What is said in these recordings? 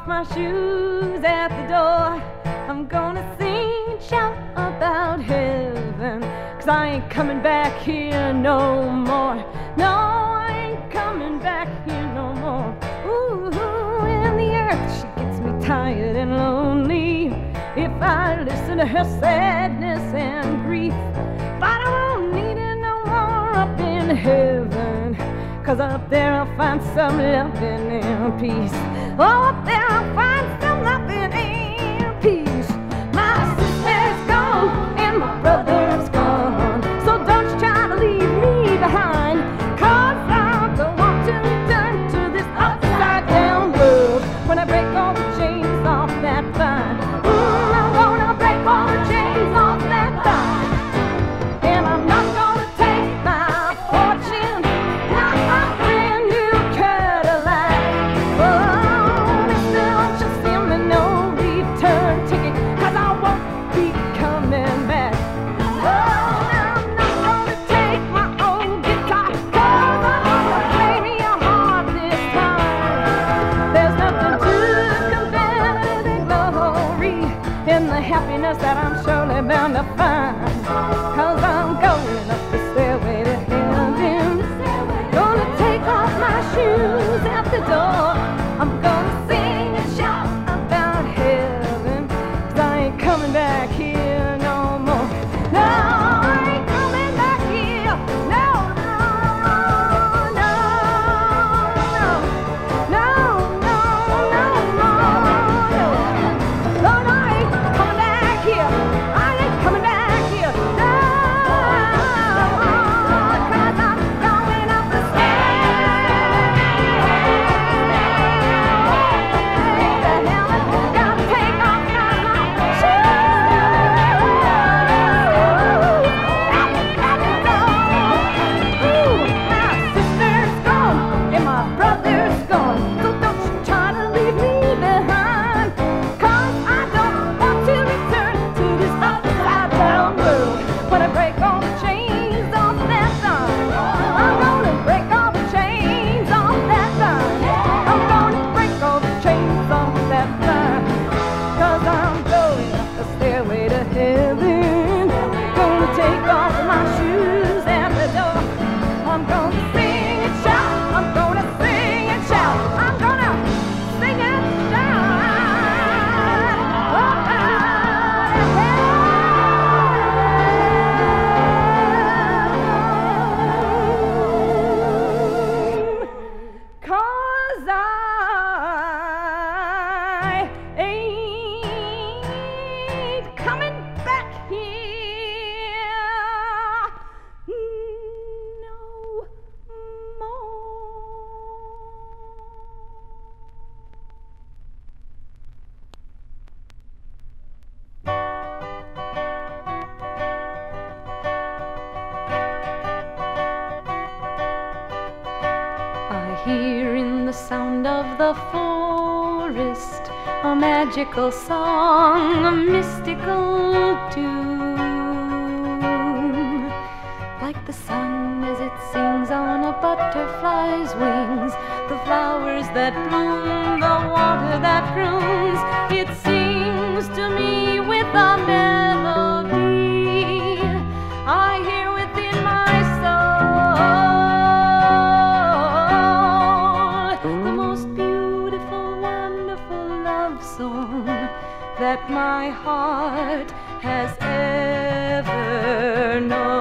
off my shoes at the door. I'm gonna sing and shout about heaven. Cause I ain't coming back here no more. No, I ain't coming back here no more. Ooh, and the earth, she gets me tired and lonely. If I listen to her sadness and grief, but I won't need it no more up in heaven. Cause up there I'll find some loving and peace. Oh, up there I'll find sound of the forest, a magical song, a mystical tune. Like the sun as it sings on a butterfly's wings, the flowers that bloom, the water that brooms. that my heart has ever known.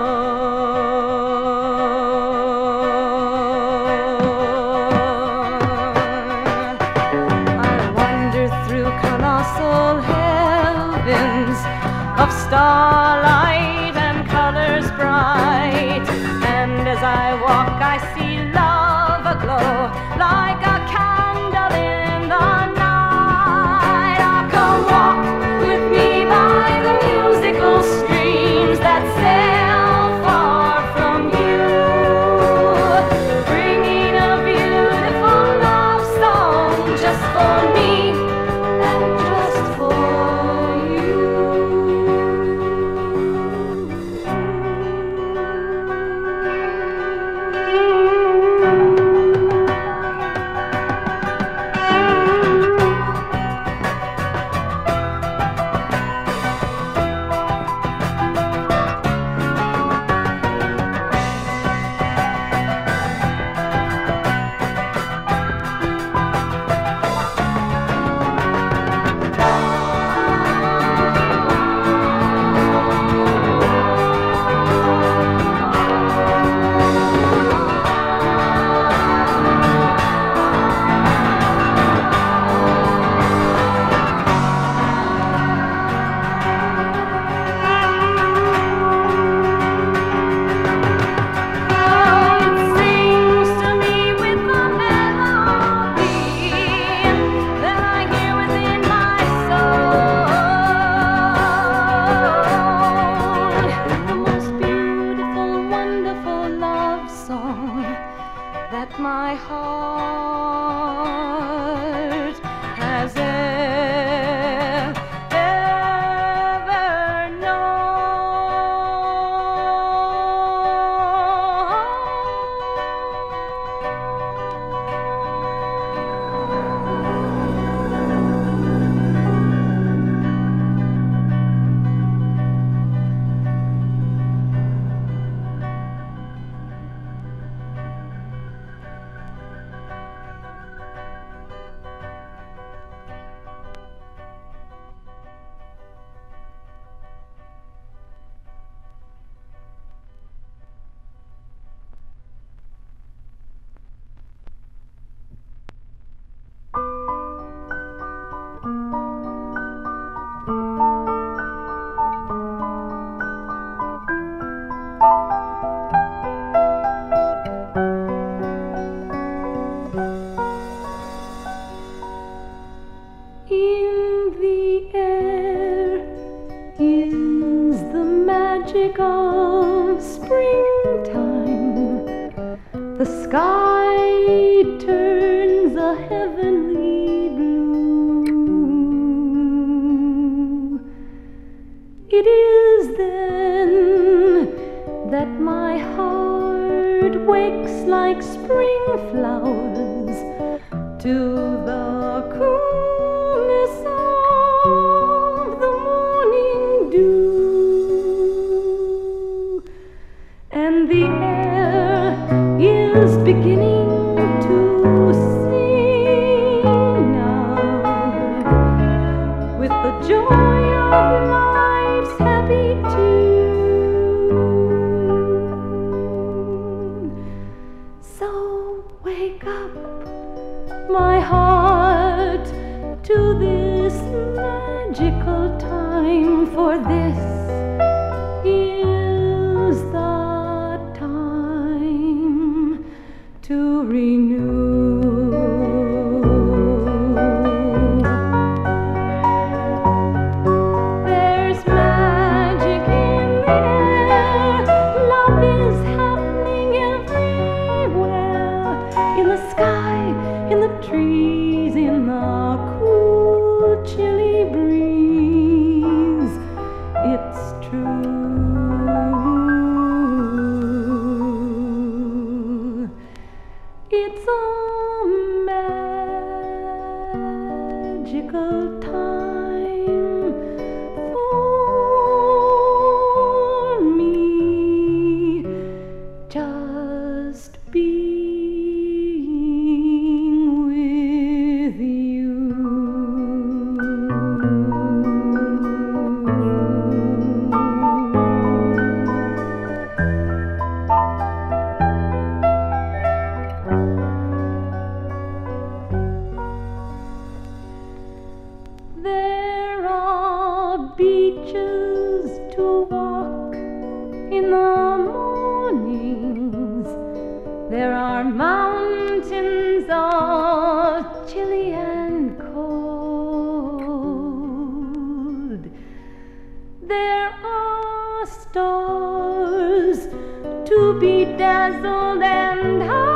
Be dazzled and high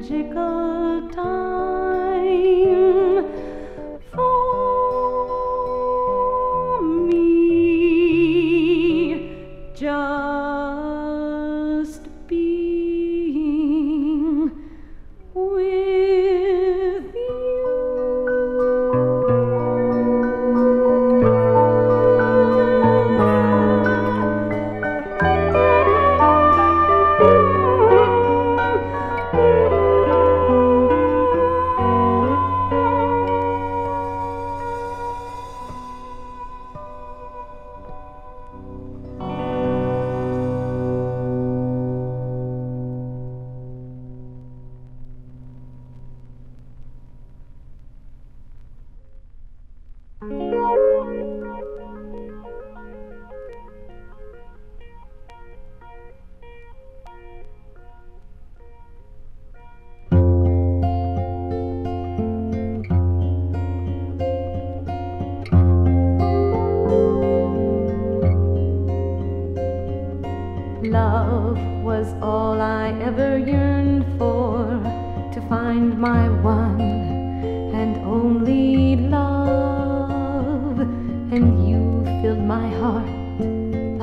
magical time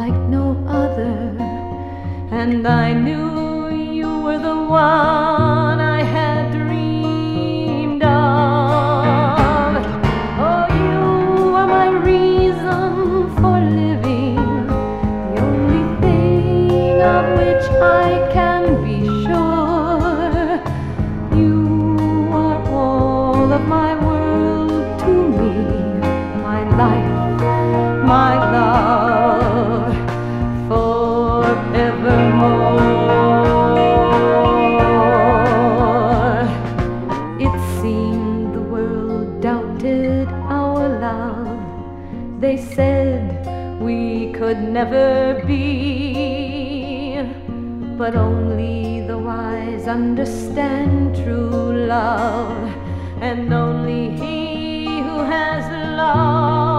like no other, and I knew you were the one. they said we could never be. But only the wise understand true love, and only he who has love.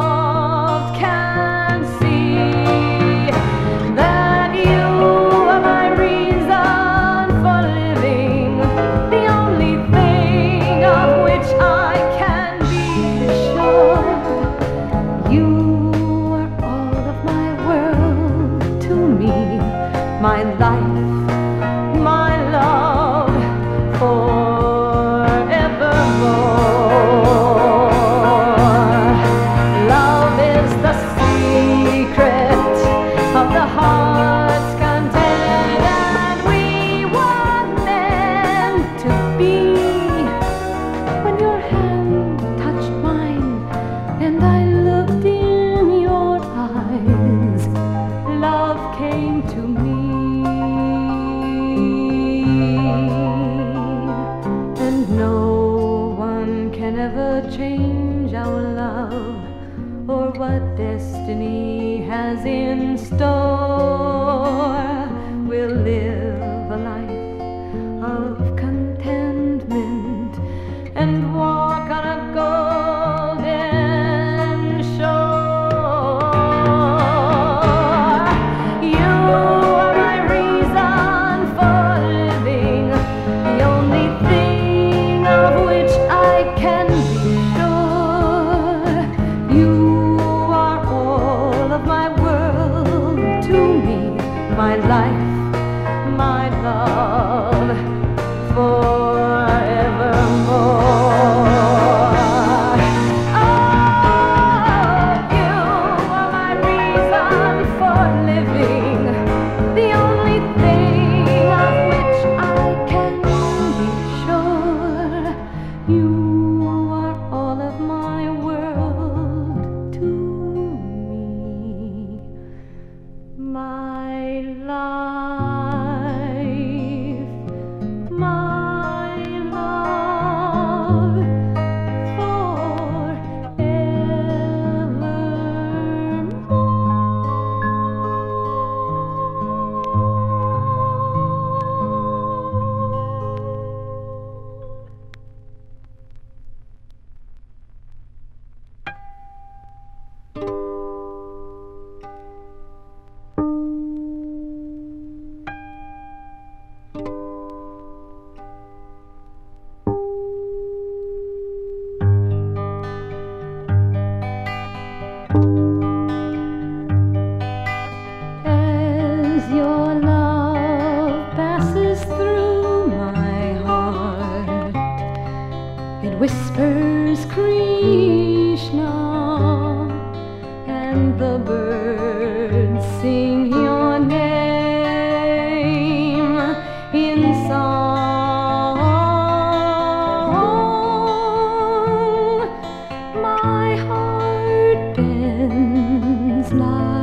fly.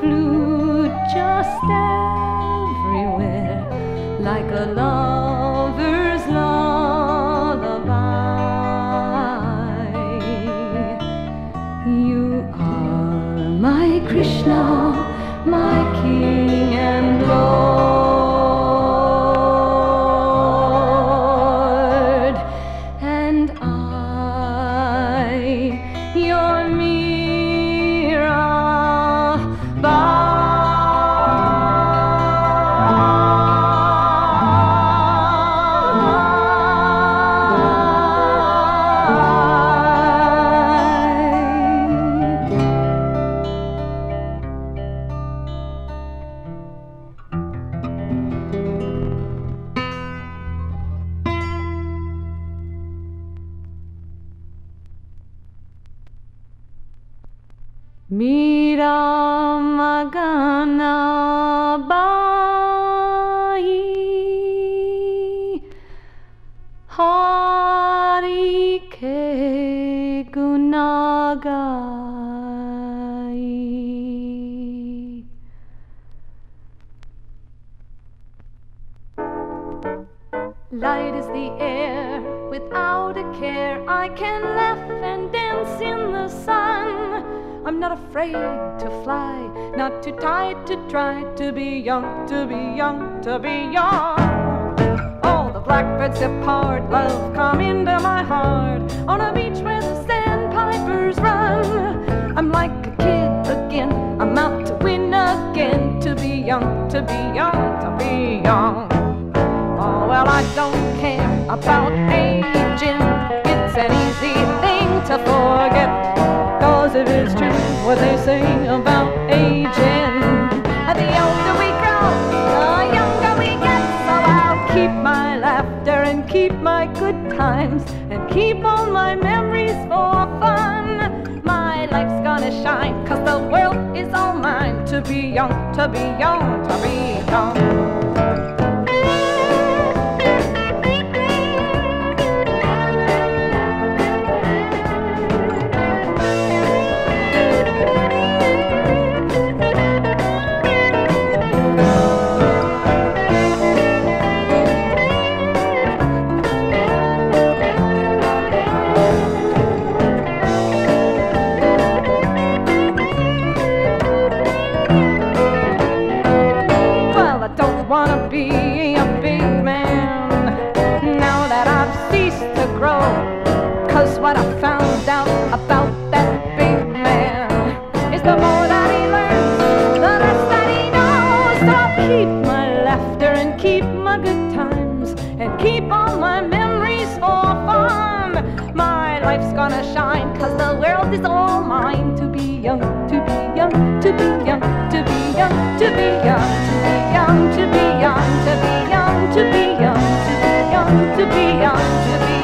Flute just everywhere, like a lover's laugh and dance in the sun. I'm not afraid to fly, not too tired to try to be young, to be young, to be young. All the blackbirds depart, love come into my heart. On a beach where the sandpipers run, I'm like a kid again. I'm out to win again, to be young, to be young, to be young. Oh, well, I don't care about aging. If it's true what they say about aging, the older we grow, the younger we get. So I'll keep my laughter and keep my good times and keep all my memories for fun. My life's gonna shine, cause the world is all mine. To be young, to be young, to be young. to be young to be